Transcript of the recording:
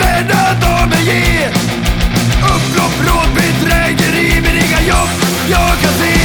vänner de är ge. Upplopp, rån, bedrägeri men inga jobb. Jag kan se